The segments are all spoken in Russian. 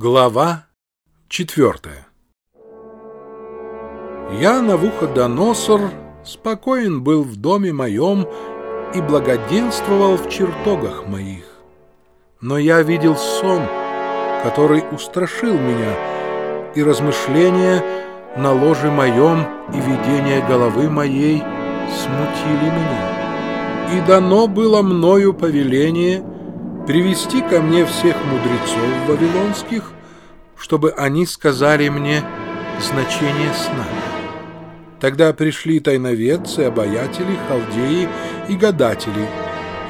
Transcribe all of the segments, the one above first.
Глава четвертая Я, Навуходоносор, спокоен был в доме моем и благоденствовал в чертогах моих. Но я видел сон, который устрашил меня, и размышления на ложе моем и видение головы моей смутили меня. И дано было мною повеление — привести ко мне всех мудрецов вавилонских, чтобы они сказали мне значение сна. Тогда пришли тайноведцы, обаятели, халдеи и гадатели.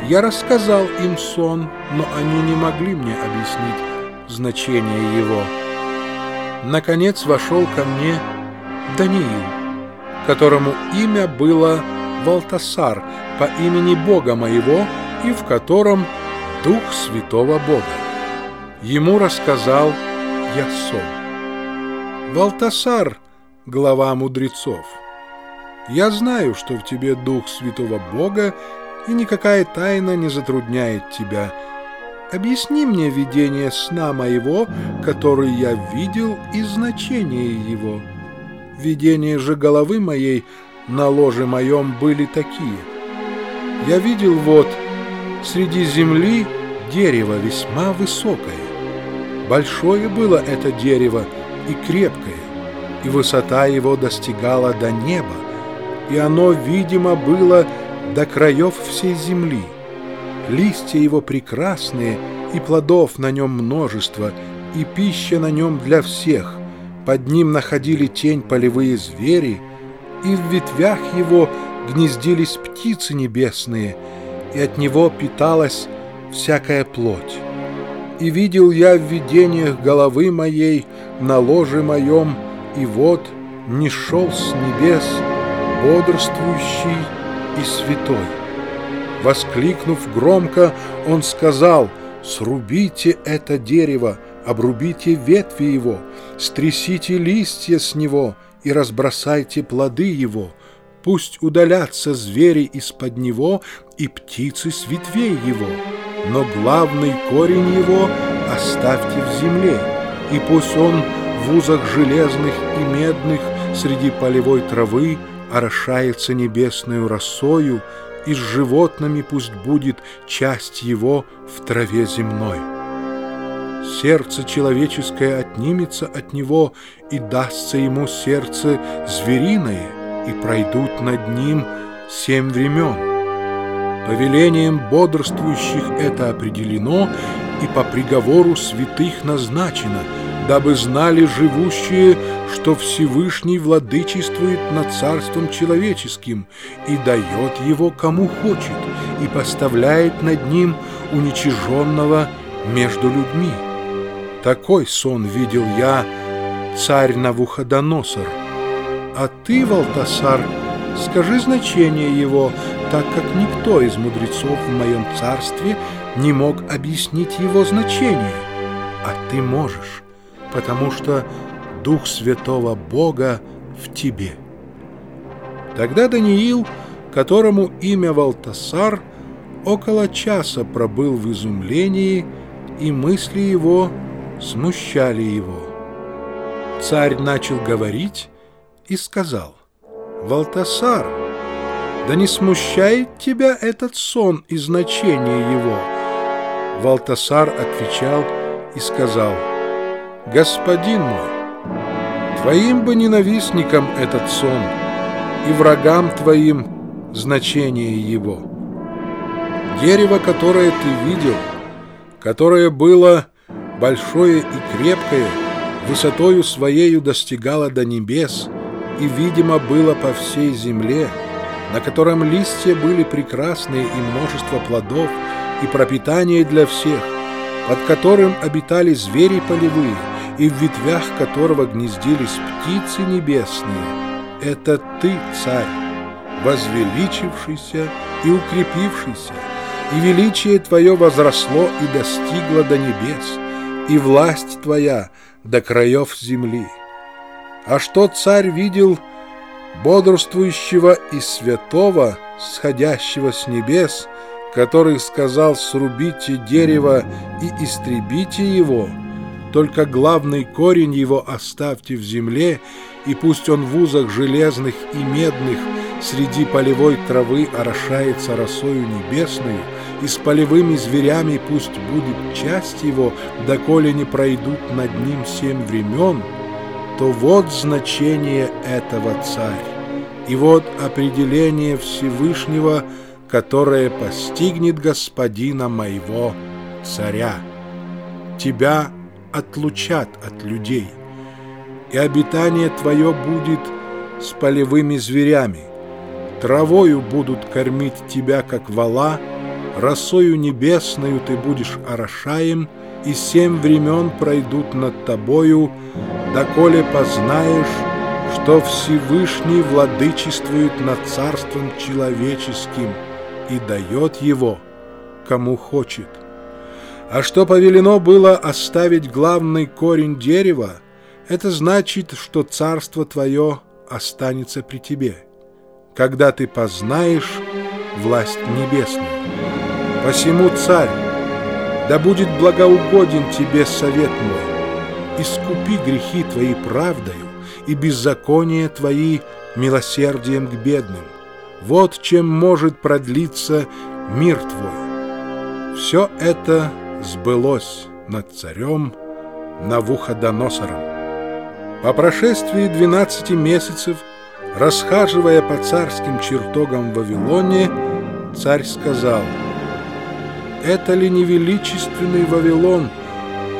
Я рассказал им сон, но они не могли мне объяснить значение его. Наконец вошел ко мне Даниил, которому имя было Валтасар по имени Бога моего, и в котором Дух Святого Бога. Ему рассказал Ясон. Валтасар, глава мудрецов, я знаю, что в тебе Дух Святого Бога, и никакая тайна не затрудняет тебя. Объясни мне видение сна моего, который я видел, и значение его. Видения же головы моей на ложе моем были такие. Я видел вот среди земли дерево весьма высокое. Большое было это дерево и крепкое, и высота его достигала до неба, и оно, видимо, было до краев всей земли. Листья его прекрасные, и плодов на нем множество, и пища на нем для всех. Под ним находили тень полевые звери, и в ветвях его гнездились птицы небесные — и от него питалась всякая плоть. И видел я в видениях головы моей на ложе моем, и вот не шел с небес бодрствующий и святой. Воскликнув громко, он сказал, «Срубите это дерево, обрубите ветви его, стрясите листья с него и разбросайте плоды его, Пусть удалятся звери из-под него и птицы с ветвей его, но главный корень его оставьте в земле, и пусть он в узах железных и медных среди полевой травы орошается небесную росою, и с животными пусть будет часть его в траве земной. Сердце человеческое отнимется от него, и дастся ему сердце звериное — и пройдут над ним семь времен. Повелением бодрствующих это определено и по приговору святых назначено, дабы знали живущие, что Всевышний владычествует над царством человеческим и дает его кому хочет, и поставляет над ним уничиженного между людьми. Такой сон видел я, царь Навуходоносор, а ты, Валтасар, скажи значение его, так как никто из мудрецов в моем царстве не мог объяснить его значение. А ты можешь, потому что Дух Святого Бога в тебе. Тогда Даниил, которому имя Валтасар, около часа пробыл в изумлении, и мысли его смущали его. Царь начал говорить, и сказал, «Валтасар, да не смущает тебя этот сон и значение его?» Валтасар отвечал и сказал, «Господин мой, твоим бы ненавистникам этот сон, и врагам твоим значение его. Дерево, которое ты видел, которое было большое и крепкое, высотою своею достигало до небес, и видимо было по всей земле, на котором листья были прекрасные и множество плодов, и пропитание для всех, под которым обитали звери полевые, и в ветвях которого гнездились птицы небесные. Это ты, царь, возвеличившийся и укрепившийся, и величие твое возросло и достигло до небес, и власть твоя до краев земли. А что царь видел бодрствующего и святого, сходящего с небес, который сказал «срубите дерево и истребите его», только главный корень его оставьте в земле, и пусть он в узах железных и медных среди полевой травы орошается росою небесную, и с полевыми зверями пусть будет часть его, доколе не пройдут над ним семь времен, то вот значение этого царь, и вот определение Всевышнего, которое постигнет господина моего царя. Тебя отлучат от людей, и обитание твое будет с полевыми зверями. Травою будут кормить тебя, как вала, росою небесною ты будешь орошаем, и семь времен пройдут над тобою, доколе познаешь, что Всевышний владычествует над царством человеческим и дает его, кому хочет. А что повелено было оставить главный корень дерева, это значит, что царство твое останется при тебе, когда ты познаешь власть небесную. Посему, царь, да будет благоугоден тебе совет мой, искупи грехи твои правдою и беззаконие твои милосердием к бедным. Вот чем может продлиться мир твой. Все это сбылось над царем Навуходоносором. По прошествии двенадцати месяцев, расхаживая по царским чертогам в Вавилоне, царь сказал, «Это ли не величественный Вавилон,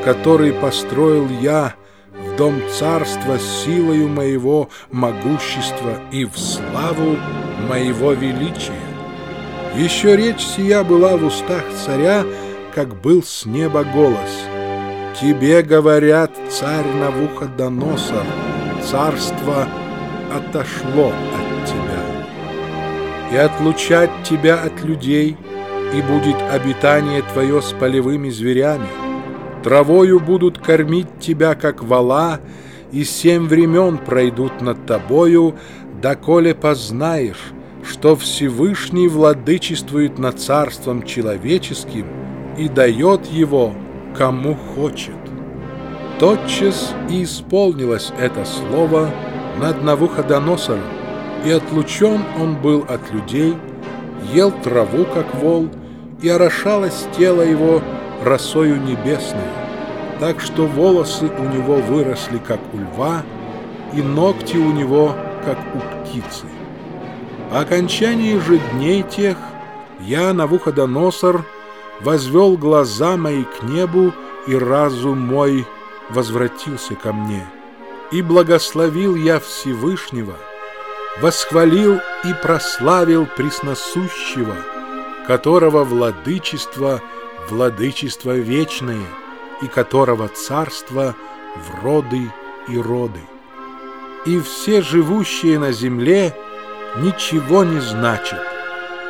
который построил я в дом царства силою моего могущества и в славу моего величия?» Еще речь сия была в устах царя, как был с неба голос. «Тебе говорят, царь Навуходоносор, царство отошло от тебя, и отлучать тебя от людей, и будет обитание твое с полевыми зверями. Травою будут кормить тебя, как вала, и семь времен пройдут над тобою, доколе познаешь, что Всевышний владычествует над царством человеческим, и дает его, кому хочет. Тотчас и исполнилось это слово над Навуходоносором, и отлучен он был от людей, ел траву, как вол, и орошалось тело его росою небесной, так что волосы у него выросли, как у льва, и ногти у него, как у птицы. По окончании же дней тех я, Навуходоносор, возвел глаза мои к небу, и разум мой возвратился ко мне. И благословил я Всевышнего, восхвалил и прославил Пресносущего, которого владычество — владычество вечное, и которого царство в роды и роды. И все живущие на земле ничего не значат,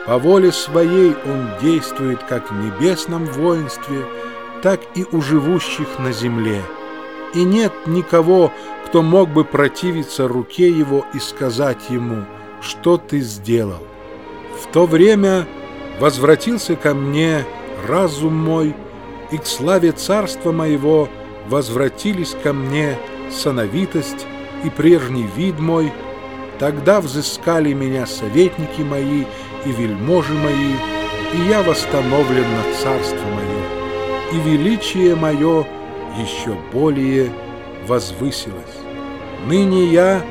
по воле своей он действует как в небесном воинстве, так и у живущих на земле. И нет никого, кто мог бы противиться руке его и сказать ему, что ты сделал. В то время возвратился ко мне разум мой, и к славе царства моего возвратились ко мне сановитость и прежний вид мой. Тогда взыскали меня советники мои, и вельможи мои, и я восстановлен на царство мое, и величие мое еще более возвысилось. Ныне я,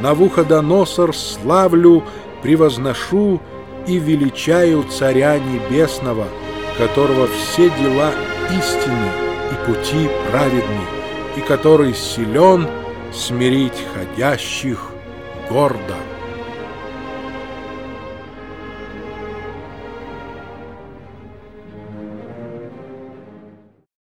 Навуходоносор, славлю, превозношу и величаю Царя Небесного, которого все дела истинны и пути праведны, и который силен смирить ходящих гордо.